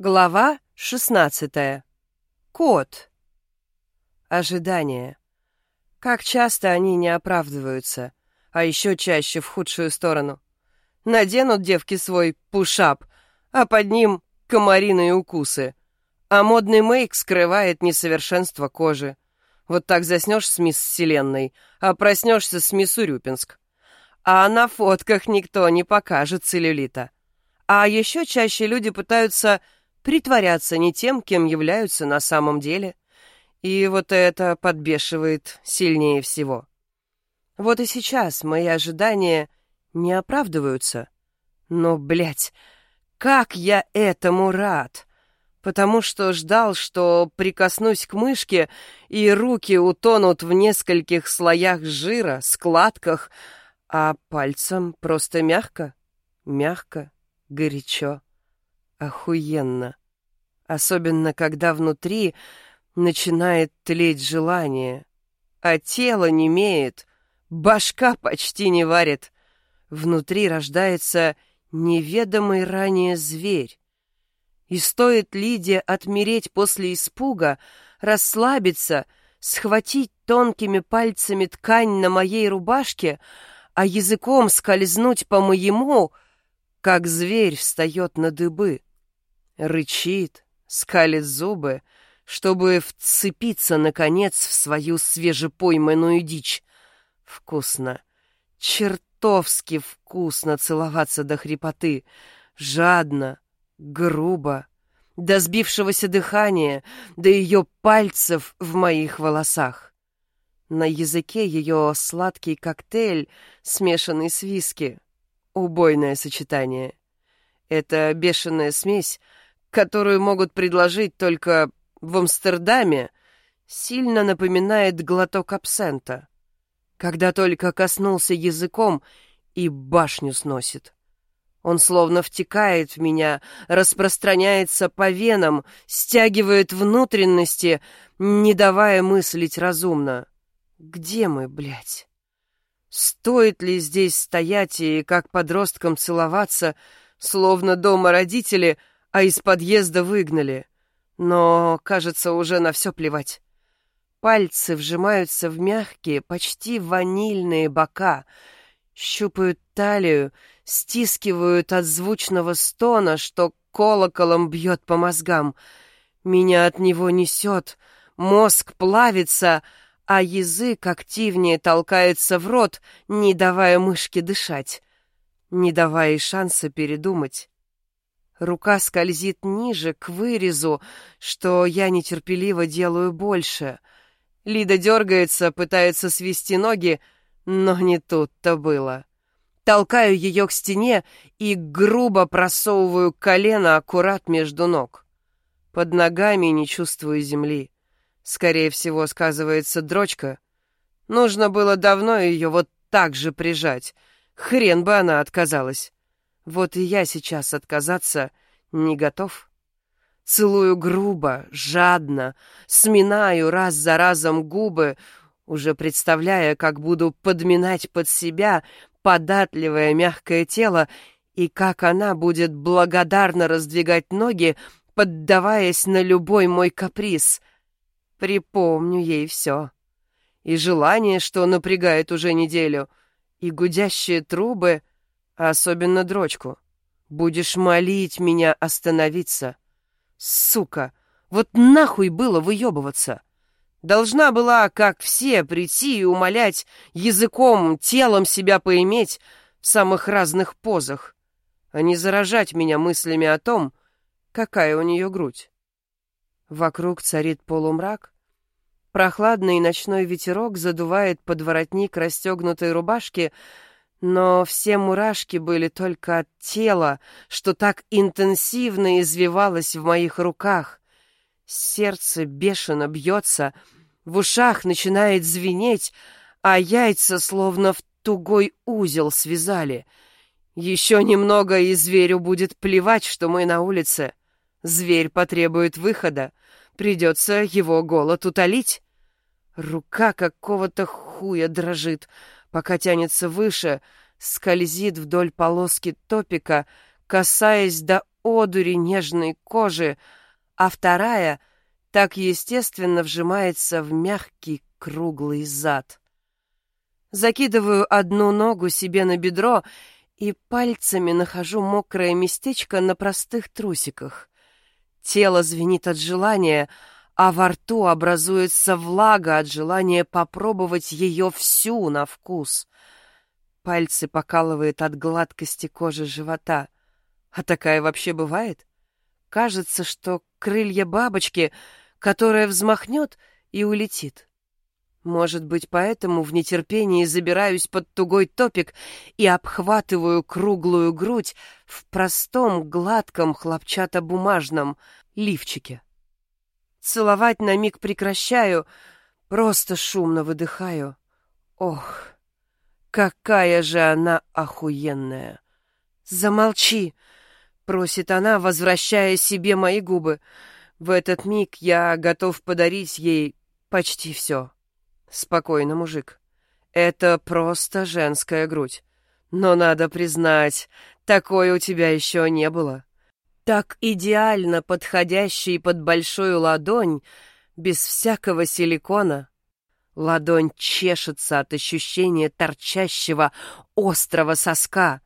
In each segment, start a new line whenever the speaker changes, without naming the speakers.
Глава 16. Кот. Ожидание. Как часто они не оправдываются, а еще чаще в худшую сторону. Наденут девки свой пушап, а под ним комариные укусы. А модный мейк скрывает несовершенство кожи. Вот так заснешь с мисс Вселенной, а проснешься с мисс Урюпинск. А на фотках никто не покажет целлюлита. А еще чаще люди пытаются притворяться не тем, кем являются на самом деле. И вот это подбешивает сильнее всего. Вот и сейчас мои ожидания не оправдываются. Но, блядь, как я этому рад! Потому что ждал, что прикоснусь к мышке, и руки утонут в нескольких слоях жира, складках, а пальцем просто мягко, мягко, горячо. Охуенно. Особенно, когда внутри начинает тлеть желание, а тело не имеет, башка почти не варит. Внутри рождается неведомый ранее зверь. И стоит Лиде отмереть после испуга, расслабиться, схватить тонкими пальцами ткань на моей рубашке, а языком скользнуть по моему, как зверь встает на дыбы рычит, скалит зубы, чтобы вцепиться, наконец, в свою свежепойманную дичь. Вкусно, чертовски вкусно целоваться до хрипоты, жадно, грубо, до сбившегося дыхания, до ее пальцев в моих волосах. На языке ее сладкий коктейль, смешанный с виски. Убойное сочетание. Это бешеная смесь — которую могут предложить только в Амстердаме, сильно напоминает глоток абсента. Когда только коснулся языком и башню сносит. Он словно втекает в меня, распространяется по венам, стягивает внутренности, не давая мыслить разумно. Где мы, блядь? Стоит ли здесь стоять и как подросткам целоваться, словно дома родители — а из подъезда выгнали. Но, кажется, уже на все плевать. Пальцы вжимаются в мягкие, почти ванильные бока, щупают талию, стискивают от звучного стона, что колоколом бьет по мозгам. Меня от него несет, мозг плавится, а язык активнее толкается в рот, не давая мышке дышать, не давая шанса передумать. Рука скользит ниже, к вырезу, что я нетерпеливо делаю больше. Лида дергается, пытается свести ноги, но не тут-то было. Толкаю ее к стене и грубо просовываю колено аккурат между ног. Под ногами не чувствую земли. Скорее всего, сказывается дрочка. Нужно было давно ее вот так же прижать. Хрен бы она отказалась. Вот и я сейчас отказаться не готов. Целую грубо, жадно, сминаю раз за разом губы, уже представляя, как буду подминать под себя податливое мягкое тело и как она будет благодарно раздвигать ноги, поддаваясь на любой мой каприз. Припомню ей все. И желание, что напрягает уже неделю, и гудящие трубы — а особенно дрочку. Будешь молить меня остановиться. Сука, вот нахуй было выебываться. Должна была, как все, прийти и умолять языком, телом себя поиметь в самых разных позах, а не заражать меня мыслями о том, какая у нее грудь. Вокруг царит полумрак, Прохладный ночной ветерок задувает под воротник расстегнутой рубашки, но все мурашки были только от тела, что так интенсивно извивалось в моих руках. Сердце бешено бьется, в ушах начинает звенеть, а яйца словно в тугой узел связали. Еще немного, и зверю будет плевать, что мы на улице. Зверь потребует выхода, придется его голод утолить. Рука какого-то хуя дрожит, пока тянется выше, скользит вдоль полоски топика, касаясь до одури нежной кожи, а вторая так естественно вжимается в мягкий круглый зад. Закидываю одну ногу себе на бедро и пальцами нахожу мокрое местечко на простых трусиках. Тело звенит от желания, а во рту образуется влага от желания попробовать ее всю на вкус. Пальцы покалывает от гладкости кожи живота. А такая вообще бывает? Кажется, что крылья бабочки, которая взмахнет и улетит. Может быть, поэтому в нетерпении забираюсь под тугой топик и обхватываю круглую грудь в простом, гладком, хлопчатобумажном лифчике. Целовать на миг прекращаю, просто шумно выдыхаю. Ох, какая же она охуенная! Замолчи! Просит она, возвращая себе мои губы. В этот миг я готов подарить ей почти все. Спокойно, мужик. Это просто женская грудь. Но надо признать, такой у тебя еще не было так идеально подходящий под большую ладонь, без всякого силикона. Ладонь чешется от ощущения торчащего острого соска.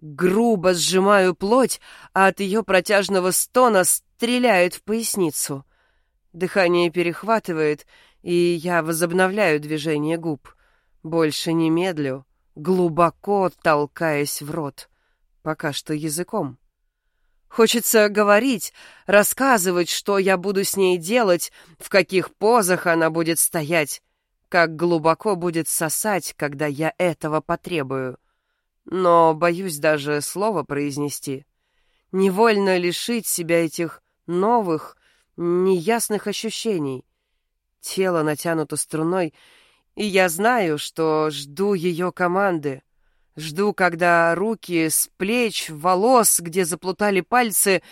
Грубо сжимаю плоть, а от ее протяжного стона стреляет в поясницу. Дыхание перехватывает, и я возобновляю движение губ. Больше не медлю, глубоко толкаясь в рот. Пока что языком. Хочется говорить, рассказывать, что я буду с ней делать, в каких позах она будет стоять, как глубоко будет сосать, когда я этого потребую. Но боюсь даже слова произнести. Невольно лишить себя этих новых, неясных ощущений. Тело натянуто струной, и я знаю, что жду ее команды. Жду, когда руки с плеч, волос, где заплутали пальцы,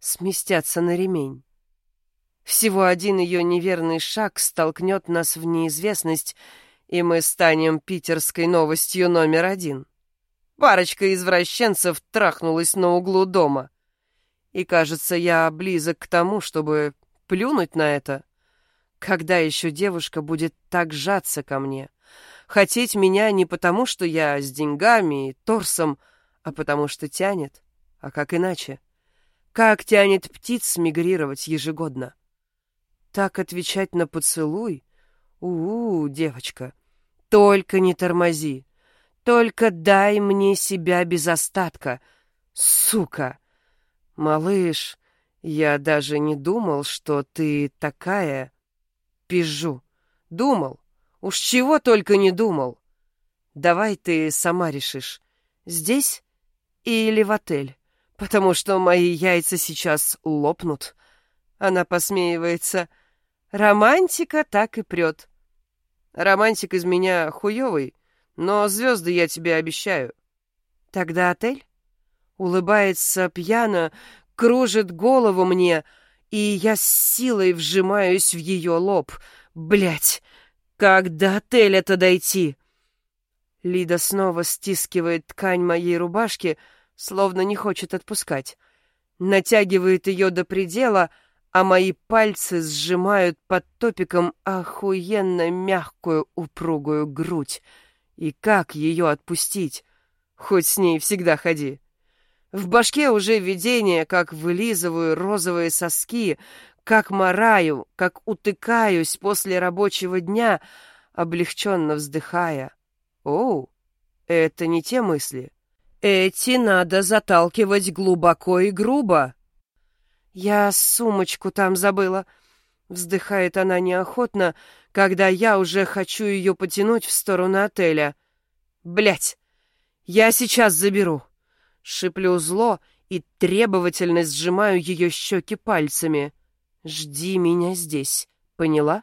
сместятся на ремень. Всего один ее неверный шаг столкнет нас в неизвестность, и мы станем питерской новостью номер один. Парочка извращенцев трахнулась на углу дома. И, кажется, я близок к тому, чтобы плюнуть на это. Когда еще девушка будет так жаться ко мне? Хотеть меня не потому, что я с деньгами и торсом, а потому что тянет. А как иначе? Как тянет птиц мигрировать ежегодно? Так отвечать на поцелуй? У-у, девочка, только не тормози. Только дай мне себя без остатка. Сука! Малыш, я даже не думал, что ты такая... Пижу. Думал. Уж чего только не думал. Давай ты сама решишь, здесь или в отель, потому что мои яйца сейчас лопнут. Она посмеивается. Романтика так и прет. Романтик из меня хуёвый, но звезды я тебе обещаю. Тогда отель? Улыбается пьяно, кружит голову мне, и я с силой вжимаюсь в ее лоб. Блять, как до отеля-то дойти? Лида снова стискивает ткань моей рубашки, словно не хочет отпускать. Натягивает ее до предела, а мои пальцы сжимают под топиком охуенно мягкую упругую грудь. И как ее отпустить? Хоть с ней всегда ходи. В башке уже видение, как вылизываю розовые соски, как мораю, как утыкаюсь после рабочего дня, облегченно вздыхая. Оу, это не те мысли. Эти надо заталкивать глубоко и грубо. Я сумочку там забыла. Вздыхает она неохотно, когда я уже хочу ее потянуть в сторону отеля. Блять, я сейчас заберу. Шиплю зло и требовательно сжимаю ее щеки пальцами. Жди меня здесь, поняла?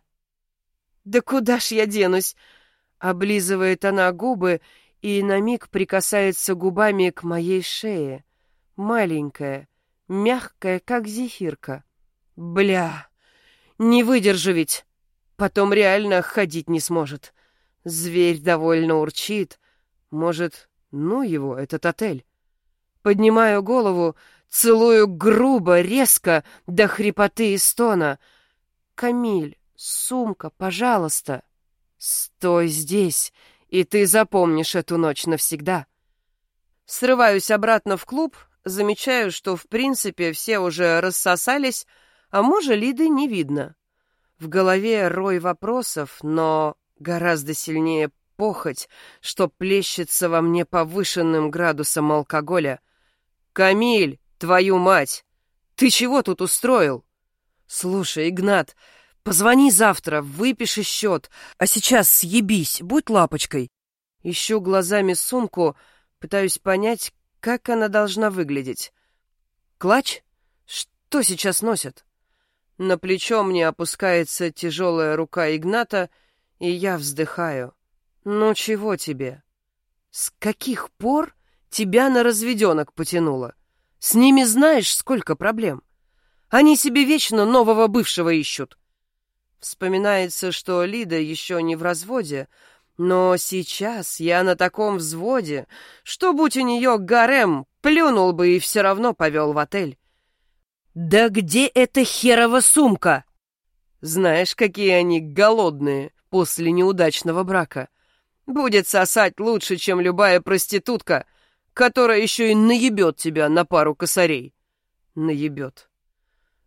Да куда ж я денусь? Облизывает она губы и на миг прикасается губами к моей шее. Маленькая, мягкая, как зефирка. Бля, не выдержу ведь. Потом реально ходить не сможет. Зверь довольно урчит. Может, ну его, этот отель. Поднимаю голову, Целую грубо, резко, до хрипоты и стона. «Камиль, сумка, пожалуйста!» «Стой здесь, и ты запомнишь эту ночь навсегда!» Срываюсь обратно в клуб, замечаю, что в принципе все уже рассосались, а мужа Лиды не видно. В голове рой вопросов, но гораздо сильнее похоть, что плещется во мне повышенным градусом алкоголя. «Камиль, твою мать! Ты чего тут устроил?» «Слушай, Игнат, позвони завтра, выпиши счет, а сейчас съебись, будь лапочкой». Ищу глазами сумку, пытаюсь понять, как она должна выглядеть. «Клач? Что сейчас носят?» На плечо мне опускается тяжелая рука Игната, и я вздыхаю. «Ну чего тебе? С каких пор тебя на разведенок потянуло? С ними знаешь, сколько проблем. Они себе вечно нового бывшего ищут». Вспоминается, что Лида еще не в разводе, но сейчас я на таком взводе, что, будь у нее гарем, плюнул бы и все равно повел в отель. «Да где эта херова сумка?» Знаешь, какие они голодные после неудачного брака. Будет сосать лучше, чем любая проститутка, которая еще и наебет тебя на пару косарей. Наебет.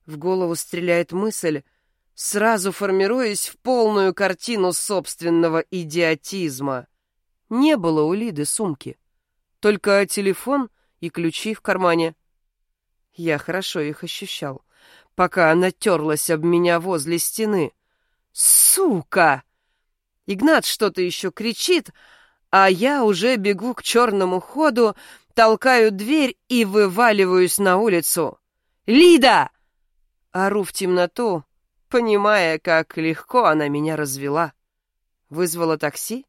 В голову стреляет мысль, сразу формируясь в полную картину собственного идиотизма. Не было у Лиды сумки, только телефон и ключи в кармане. Я хорошо их ощущал, пока она терлась об меня возле стены. «Сука!» Игнат что-то еще кричит, а я уже бегу к черному ходу, толкаю дверь и вываливаюсь на улицу. «Лида!» Ору в темноту, понимая, как легко она меня развела. Вызвала такси?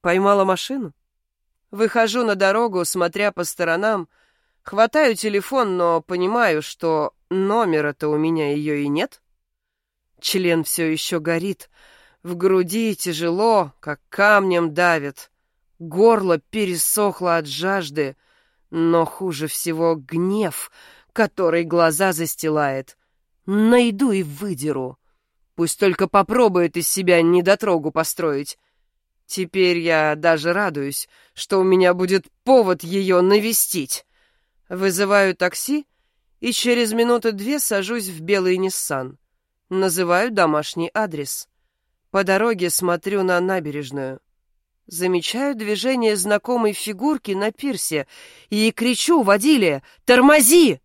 Поймала машину? Выхожу на дорогу, смотря по сторонам, Хватаю телефон, но понимаю, что номера-то у меня ее и нет. Член все еще горит. В груди тяжело, как камнем давит. Горло пересохло от жажды, но хуже всего гнев, который глаза застилает. Найду и выдеру. Пусть только попробует из себя недотрогу построить. Теперь я даже радуюсь, что у меня будет повод ее навестить. Вызываю такси и через минуты две сажусь в белый Ниссан. Называю домашний адрес. По дороге смотрю на набережную. Замечаю движение знакомой фигурки на пирсе и кричу водиле «Тормози!»